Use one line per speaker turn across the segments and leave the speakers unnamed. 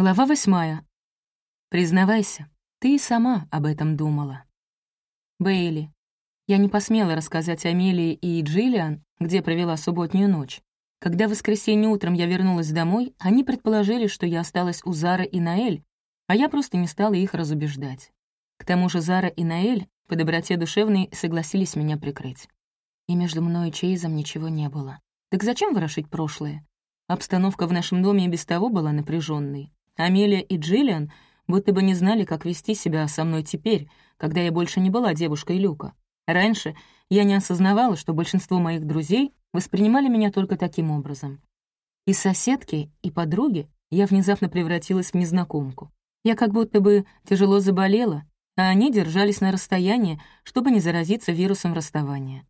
Глава восьмая. Признавайся, ты и сама об этом думала. Бейли. Я не посмела рассказать Амелии и Джиллиан, где провела субботнюю ночь. Когда в воскресенье утром я вернулась домой, они предположили, что я осталась у Зары и Наэль, а я просто не стала их разубеждать. К тому же Зара и Наэль по доброте душевной согласились меня прикрыть. И между мной и Чейзом ничего не было. Так зачем ворошить прошлое? Обстановка в нашем доме и без того была напряженной. Амелия и Джиллиан будто бы не знали, как вести себя со мной теперь, когда я больше не была девушкой Люка. Раньше я не осознавала, что большинство моих друзей воспринимали меня только таким образом. Из соседки и подруги я внезапно превратилась в незнакомку. Я как будто бы тяжело заболела, а они держались на расстоянии, чтобы не заразиться вирусом расставания.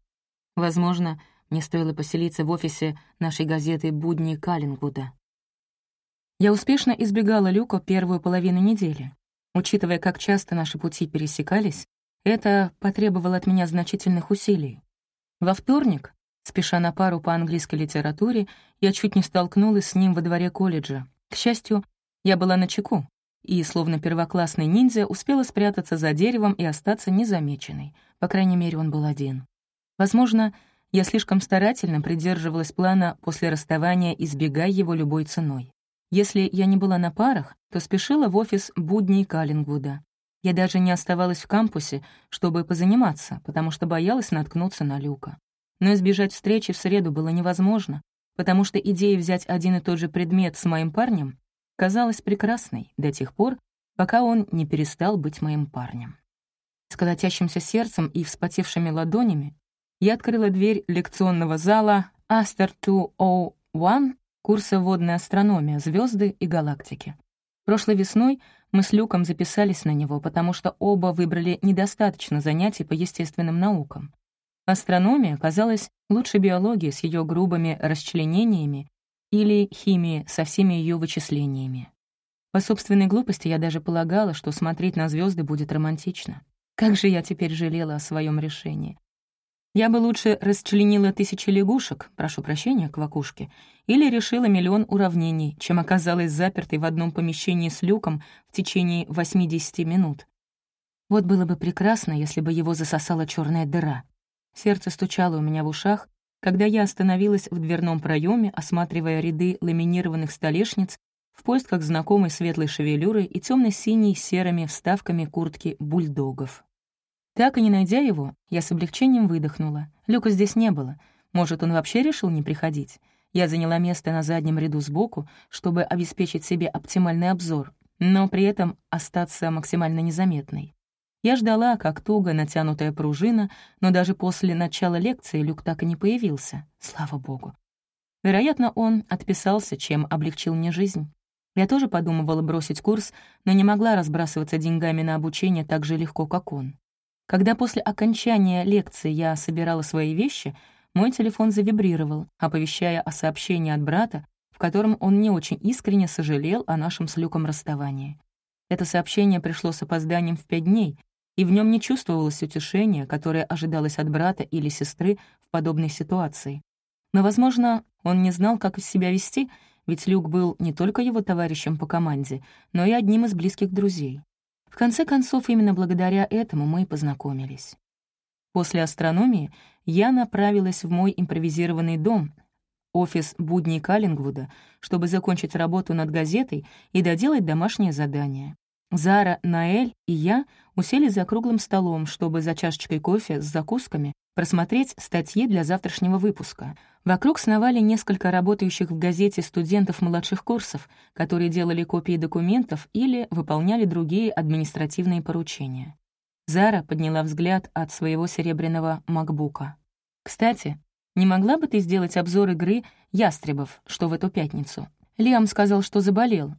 Возможно, мне стоило поселиться в офисе нашей газеты «Будни Каллингвуда». Я успешно избегала Люка первую половину недели. Учитывая, как часто наши пути пересекались, это потребовало от меня значительных усилий. Во вторник, спеша на пару по английской литературе, я чуть не столкнулась с ним во дворе колледжа. К счастью, я была на чеку, и, словно первоклассный ниндзя, успела спрятаться за деревом и остаться незамеченной. По крайней мере, он был один. Возможно, я слишком старательно придерживалась плана после расставания, избегая его любой ценой. Если я не была на парах, то спешила в офис будней Каллингвуда. Я даже не оставалась в кампусе, чтобы позаниматься, потому что боялась наткнуться на Люка. Но избежать встречи в среду было невозможно, потому что идея взять один и тот же предмет с моим парнем казалась прекрасной до тех пор, пока он не перестал быть моим парнем. С колотящимся сердцем и вспотевшими ладонями я открыла дверь лекционного зала Aster 201 курса «Водная астрономия», звезды и галактики. Прошлой весной мы с Люком записались на него, потому что оба выбрали недостаточно занятий по естественным наукам. Астрономия казалась лучше биологии с ее грубыми расчленениями или химии со всеми ее вычислениями. По собственной глупости я даже полагала, что смотреть на звезды будет романтично. Как же я теперь жалела о своем решении. Я бы лучше расчленила тысячи лягушек, прошу прощения, квакушки, или решила миллион уравнений, чем оказалась запертой в одном помещении с люком в течение 80 минут. Вот было бы прекрасно, если бы его засосала черная дыра. Сердце стучало у меня в ушах, когда я остановилась в дверном проеме, осматривая ряды ламинированных столешниц в поисках знакомой светлой шевелюры и темно синей серыми вставками куртки бульдогов. Так и не найдя его, я с облегчением выдохнула. Люка здесь не было. Может, он вообще решил не приходить? Я заняла место на заднем ряду сбоку, чтобы обеспечить себе оптимальный обзор, но при этом остаться максимально незаметной. Я ждала, как туго натянутая пружина, но даже после начала лекции Люк так и не появился. Слава богу. Вероятно, он отписался, чем облегчил мне жизнь. Я тоже подумывала бросить курс, но не могла разбрасываться деньгами на обучение так же легко, как он. Когда после окончания лекции я собирала свои вещи, мой телефон завибрировал, оповещая о сообщении от брата, в котором он не очень искренне сожалел о нашем с Люком расставании. Это сообщение пришло с опозданием в пять дней, и в нем не чувствовалось утешения, которое ожидалось от брата или сестры в подобной ситуации. Но, возможно, он не знал, как себя вести, ведь Люк был не только его товарищем по команде, но и одним из близких друзей. В конце концов, именно благодаря этому мы и познакомились. После астрономии я направилась в мой импровизированный дом, офис будней Каллингвуда, чтобы закончить работу над газетой и доделать домашнее задание. Зара, Наэль и я усели за круглым столом, чтобы за чашечкой кофе с закусками просмотреть статьи для завтрашнего выпуска. Вокруг сновали несколько работающих в газете студентов младших курсов, которые делали копии документов или выполняли другие административные поручения. Зара подняла взгляд от своего серебряного макбука. «Кстати, не могла бы ты сделать обзор игры «Ястребов», что в эту пятницу? Лиам сказал, что заболел.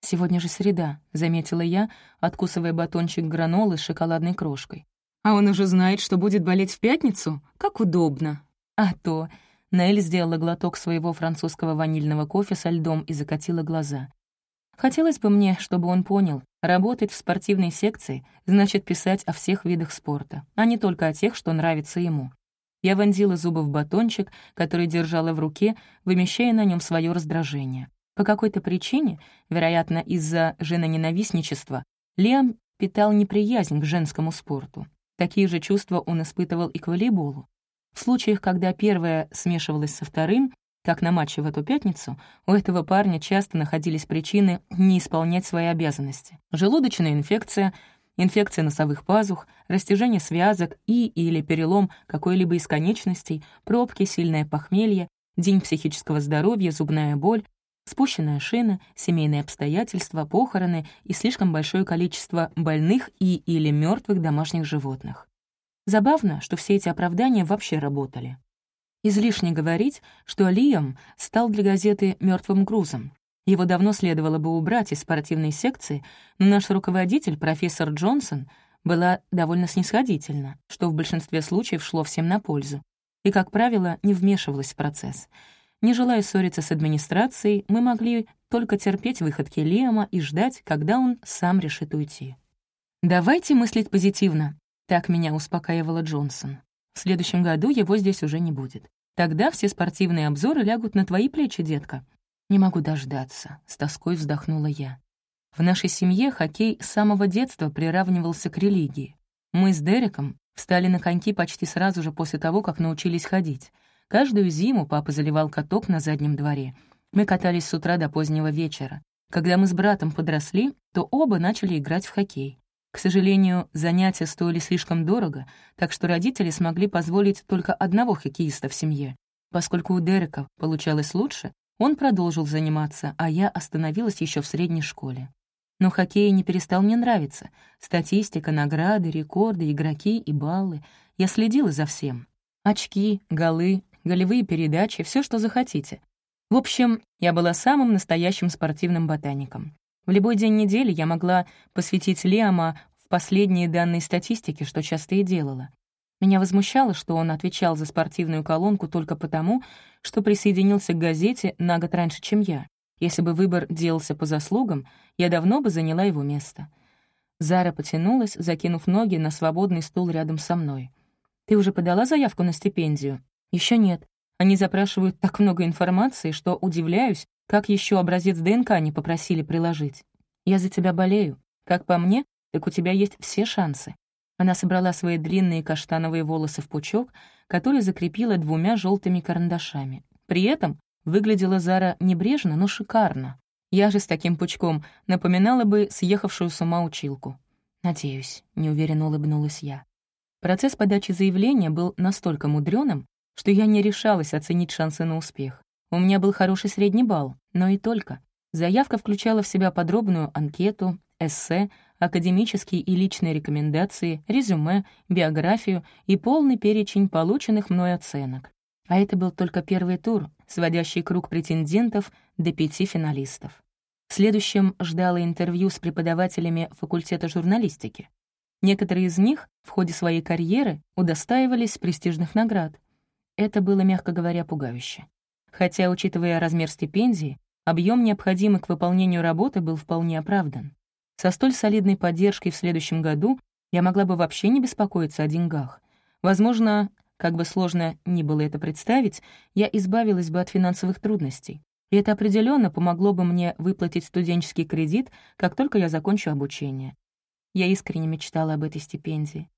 «Сегодня же среда», — заметила я, откусывая батончик гранолы с шоколадной крошкой. А он уже знает, что будет болеть в пятницу? Как удобно. А то... Нель сделала глоток своего французского ванильного кофе со льдом и закатила глаза. Хотелось бы мне, чтобы он понял, работать в спортивной секции значит писать о всех видах спорта, а не только о тех, что нравится ему. Я вонзила зубы в батончик, который держала в руке, вымещая на нем свое раздражение. По какой-то причине, вероятно, из-за женоненавистничества, Лиам питал неприязнь к женскому спорту. Такие же чувства он испытывал и к волейболу. В случаях, когда первое смешивалось со вторым, как на матче в эту пятницу, у этого парня часто находились причины не исполнять свои обязанности. Желудочная инфекция, инфекция носовых пазух, растяжение связок и или перелом какой-либо из конечностей, пробки, сильное похмелье, день психического здоровья, зубная боль, спущенная шина, семейные обстоятельства, похороны и слишком большое количество больных и или мертвых домашних животных. Забавно, что все эти оправдания вообще работали. Излишне говорить, что Лиам стал для газеты мертвым грузом. Его давно следовало бы убрать из спортивной секции, но наш руководитель, профессор Джонсон, была довольно снисходительна, что в большинстве случаев шло всем на пользу, и, как правило, не вмешивалась в процесс. Не желая ссориться с администрацией, мы могли только терпеть выходки Лиама и ждать, когда он сам решит уйти. «Давайте мыслить позитивно», — так меня успокаивала Джонсон. «В следующем году его здесь уже не будет. Тогда все спортивные обзоры лягут на твои плечи, детка. Не могу дождаться, — с тоской вздохнула я. В нашей семье хоккей с самого детства приравнивался к религии. Мы с Дереком встали на коньки почти сразу же после того, как научились ходить. Каждую зиму папа заливал каток на заднем дворе. Мы катались с утра до позднего вечера. Когда мы с братом подросли, то оба начали играть в хоккей. К сожалению, занятия стоили слишком дорого, так что родители смогли позволить только одного хоккеиста в семье. Поскольку у Дерека получалось лучше, он продолжил заниматься, а я остановилась еще в средней школе. Но хоккей не перестал мне нравиться. Статистика, награды, рекорды, игроки и баллы. Я следила за всем. Очки, голы, голевые передачи, все, что захотите. В общем, я была самым настоящим спортивным ботаником. В любой день недели я могла посвятить Лиама в последние данные статистики, что часто и делала. Меня возмущало, что он отвечал за спортивную колонку только потому, что присоединился к газете на год раньше, чем я. Если бы выбор делался по заслугам, я давно бы заняла его место. Зара потянулась, закинув ноги на свободный стул рядом со мной. «Ты уже подала заявку на стипендию?» Еще нет. Они запрашивают так много информации, что удивляюсь, как еще образец ДНК не попросили приложить? Я за тебя болею. Как по мне, так у тебя есть все шансы». Она собрала свои длинные каштановые волосы в пучок, который закрепила двумя желтыми карандашами. При этом выглядела Зара небрежно, но шикарно. Я же с таким пучком напоминала бы съехавшую с ума училку. «Надеюсь», — неуверенно улыбнулась я. Процесс подачи заявления был настолько мудреным, что я не решалась оценить шансы на успех. У меня был хороший средний балл, но и только. Заявка включала в себя подробную анкету, эссе, академические и личные рекомендации, резюме, биографию и полный перечень полученных мной оценок. А это был только первый тур, сводящий круг претендентов до пяти финалистов. В следующем ждало интервью с преподавателями факультета журналистики. Некоторые из них в ходе своей карьеры удостаивались престижных наград. Это было, мягко говоря, пугающе хотя, учитывая размер стипендии, объем, необходимый к выполнению работы, был вполне оправдан. Со столь солидной поддержкой в следующем году я могла бы вообще не беспокоиться о деньгах. Возможно, как бы сложно ни было это представить, я избавилась бы от финансовых трудностей. И это определенно помогло бы мне выплатить студенческий кредит, как только я закончу обучение. Я искренне мечтала об этой стипендии.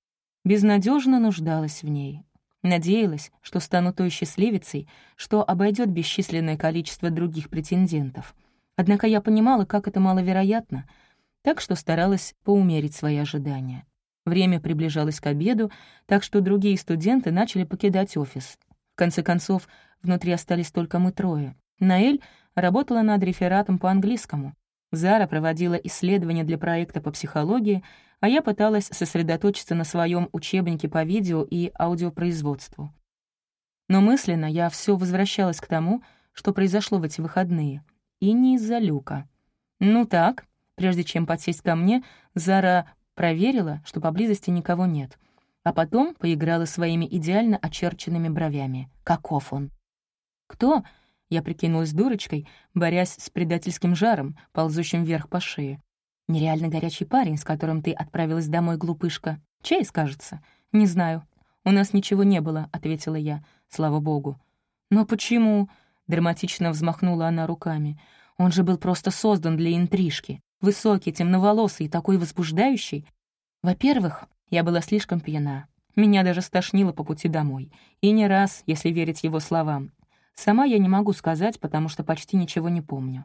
Безнадежно нуждалась в ней, Надеялась, что стану той счастливицей, что обойдет бесчисленное количество других претендентов. Однако я понимала, как это маловероятно, так что старалась поумерить свои ожидания. Время приближалось к обеду, так что другие студенты начали покидать офис. В конце концов, внутри остались только мы трое. Наэль работала над рефератом по английскому. Зара проводила исследования для проекта по психологии, а я пыталась сосредоточиться на своем учебнике по видео и аудиопроизводству. Но мысленно я все возвращалась к тому, что произошло в эти выходные. И не из-за люка. «Ну так», прежде чем подсесть ко мне, Зара проверила, что поблизости никого нет, а потом поиграла своими идеально очерченными бровями. Каков он? «Кто?» — я прикинулась дурочкой, борясь с предательским жаром, ползущим вверх по шее. Нереально горячий парень, с которым ты отправилась домой, глупышка. Чей, скажется? Не знаю. У нас ничего не было, — ответила я, слава богу. Но почему? Драматично взмахнула она руками. Он же был просто создан для интрижки. Высокий, темноволосый и такой возбуждающий. Во-первых, я была слишком пьяна. Меня даже стошнило по пути домой. И не раз, если верить его словам. Сама я не могу сказать, потому что почти ничего не помню.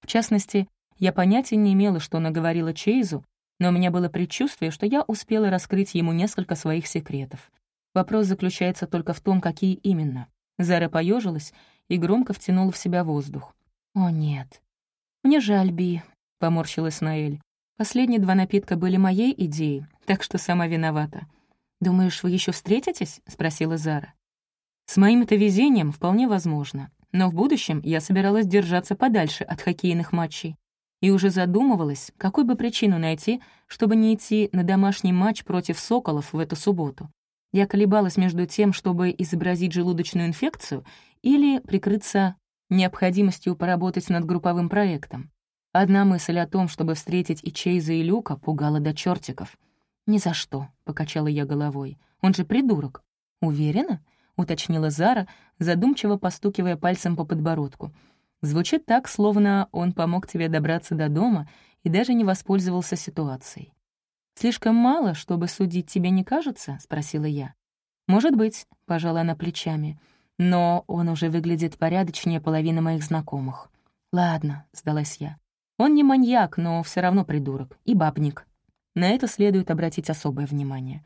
В частности, я понятия не имела, что наговорила Чейзу, но у меня было предчувствие, что я успела раскрыть ему несколько своих секретов. Вопрос заключается только в том, какие именно. Зара поежилась и громко втянула в себя воздух. «О, нет. Мне жаль, Би», — поморщилась Наэль. «Последние два напитка были моей идеей, так что сама виновата». «Думаешь, вы еще встретитесь?» — спросила Зара. «С моим-то везением вполне возможно, но в будущем я собиралась держаться подальше от хоккейных матчей и уже задумывалась, какой бы причину найти, чтобы не идти на домашний матч против «Соколов» в эту субботу. Я колебалась между тем, чтобы изобразить желудочную инфекцию или прикрыться необходимостью поработать над групповым проектом. Одна мысль о том, чтобы встретить и Чейза, и Люка, пугала до чертиков. «Ни за что», — покачала я головой. «Он же придурок». «Уверена?» — уточнила Зара, задумчиво постукивая пальцем по подбородку. Звучит так, словно он помог тебе добраться до дома и даже не воспользовался ситуацией. «Слишком мало, чтобы судить тебе не кажется?» — спросила я. «Может быть», — пожала она плечами, «но он уже выглядит порядочнее половины моих знакомых». «Ладно», — сдалась я. «Он не маньяк, но все равно придурок. И бабник. На это следует обратить особое внимание».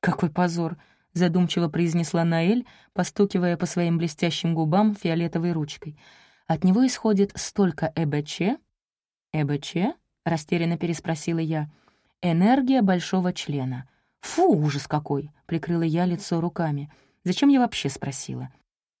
«Какой позор!» — задумчиво произнесла Наэль, постукивая по своим блестящим губам фиолетовой ручкой — от него исходит столько ЭБЧ. «ЭБЧ?» — растерянно переспросила я. «Энергия большого члена». «Фу, ужас какой!» — прикрыла я лицо руками. «Зачем я вообще спросила?»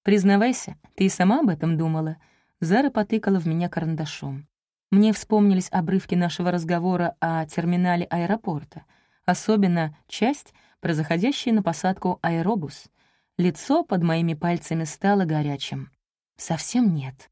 «Признавайся, ты и сама об этом думала?» Зара потыкала в меня карандашом. Мне вспомнились обрывки нашего разговора о терминале аэропорта, особенно часть про заходящий на посадку аэробус. Лицо под моими пальцами стало горячим. «Совсем нет»,